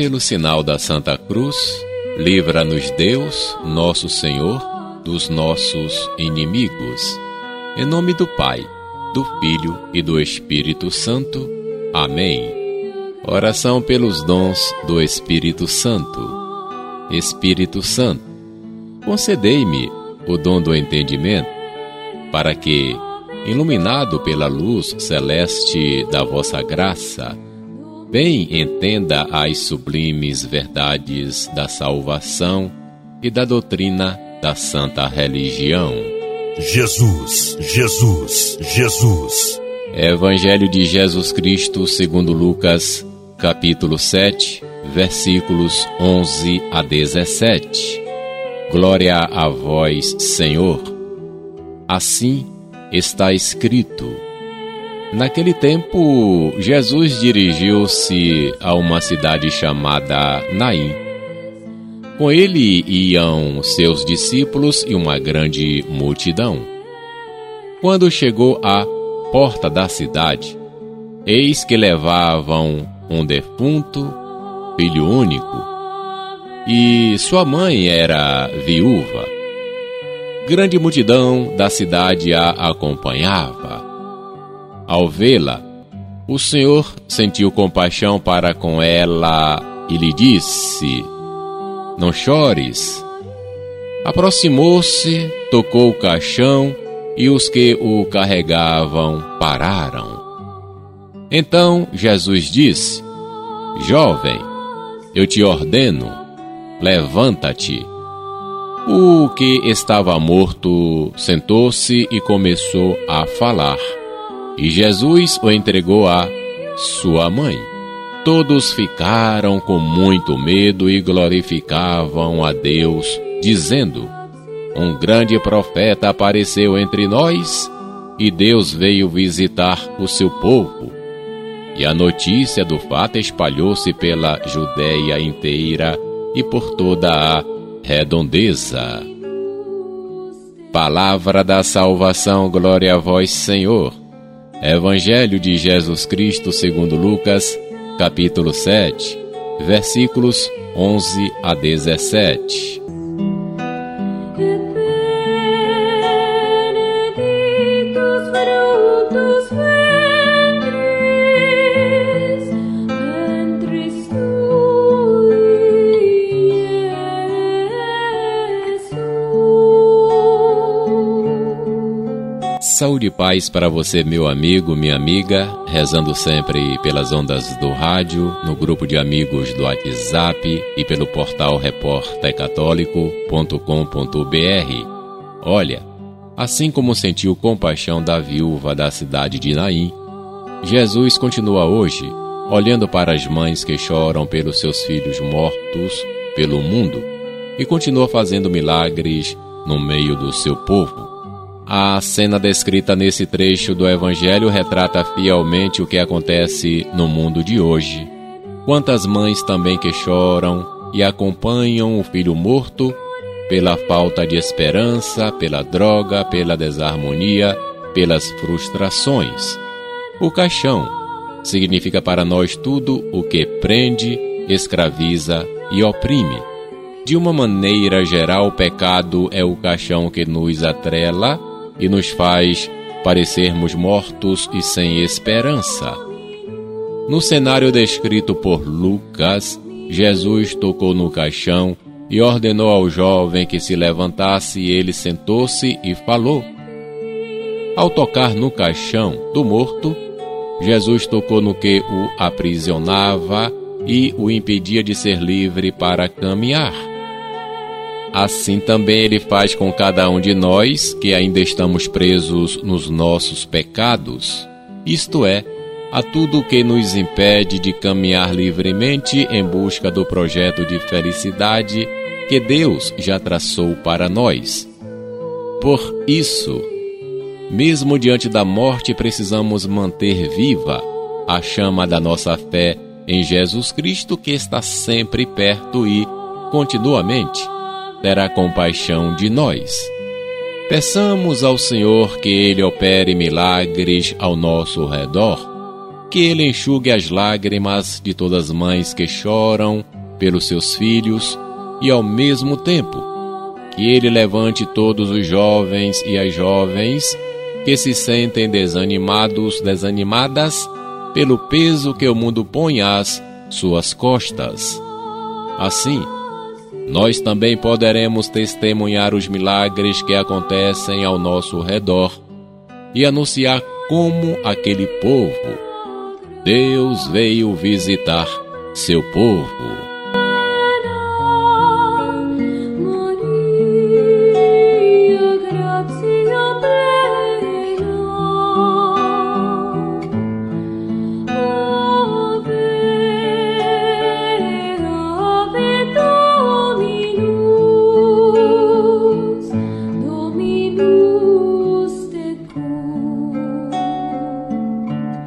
pelo sinal da Santa Cruz, livra-nos Deus, nosso Senhor, dos nossos inimigos. Em nome do Pai, do Filho e do Espírito Santo. Amém. Oração pelos dons do Espírito Santo. Espírito Santo, concedei-me o dom do entendimento, para que, iluminado pela luz celeste da vossa graça, bem entenda as sublimes verdades da salvação e da doutrina da santa religião. Jesus, Jesus, Jesus. Evangelho de Jesus Cristo, segundo Lucas, capítulo 7, versículos 11 a 17. Glória a vós, Senhor. Assim está escrito Naquele tempo, Jesus dirigiu-se a uma cidade chamada Naim. Com ele iam seus discípulos e uma grande multidão. Quando chegou à porta da cidade, eis que levavam um defunto, filho único, e sua mãe era viúva. Grande multidão da cidade a acompanhava. Ao vê-la, o Senhor sentiu compaixão para com ela e lhe disse: Não chores. Aproximou-se, tocou o caixão e os que o carregavam pararam. Então Jesus disse: Jovem, eu te ordeno, levanta-te. O que estava morto sentou-se e começou a falar. E Jesus o entregou a sua mãe. Todos ficaram com muito medo e glorificavam a Deus, dizendo: Um grande profeta apareceu entre nós e Deus veio visitar o seu povo. E a notícia do fato espalhou-se pela Judéia inteira e por toda a redondeza. Palavra da salvação, glória a vós, Senhor. Evangelho de Jesus Cristo segundo Lucas, capítulo 7, versículos 11 a 17. Saúde e paz para você, meu amigo, minha amiga, rezando sempre pelas ondas do rádio, no grupo de amigos do WhatsApp e pelo portal repórtercatólico.com.br. Olha, assim como sentiu compaixão da viúva da cidade de Naim, Jesus continua hoje olhando para as mães que choram pelos seus filhos mortos pelo mundo e continua fazendo milagres no meio do seu povo. A cena descrita nesse trecho do Evangelho retrata fielmente o que acontece no mundo de hoje. Quantas mães também que choram e acompanham o filho morto pela falta de esperança, pela droga, pela desarmonia, pelas frustrações. O caixão significa para nós tudo o que prende, escraviza e oprime. De uma maneira geral, o pecado é o caixão que nos atrela e nos faz parecermos mortos e sem esperança. No cenário descrito por Lucas, Jesus tocou no caixão e ordenou ao jovem que se levantasse, e ele sentou-se e falou. Ao tocar no caixão do morto, Jesus tocou no que o aprisionava e o impedia de ser livre para caminhar. Assim também ele faz com cada um de nós que ainda estamos presos nos nossos pecados, isto é, a tudo que nos impede de caminhar livremente em busca do projeto de felicidade que Deus já traçou para nós. Por isso, mesmo diante da morte, precisamos manter viva a chama da nossa fé em Jesus Cristo, que está sempre perto e, continuamente, terá compaixão de nós. Peçamos ao Senhor que Ele opere milagres ao nosso redor, que Ele enxugue as lágrimas de todas as mães que choram pelos seus filhos e ao mesmo tempo que ele levante todos os jovens e as jovens que se sentem desanimados, desanimadas pelo peso que o mundo põe às suas costas. Assim, nós também poderemos testemunhar os milagres que acontecem ao nosso redor e anunciar como aquele povo Deus veio visitar seu povo.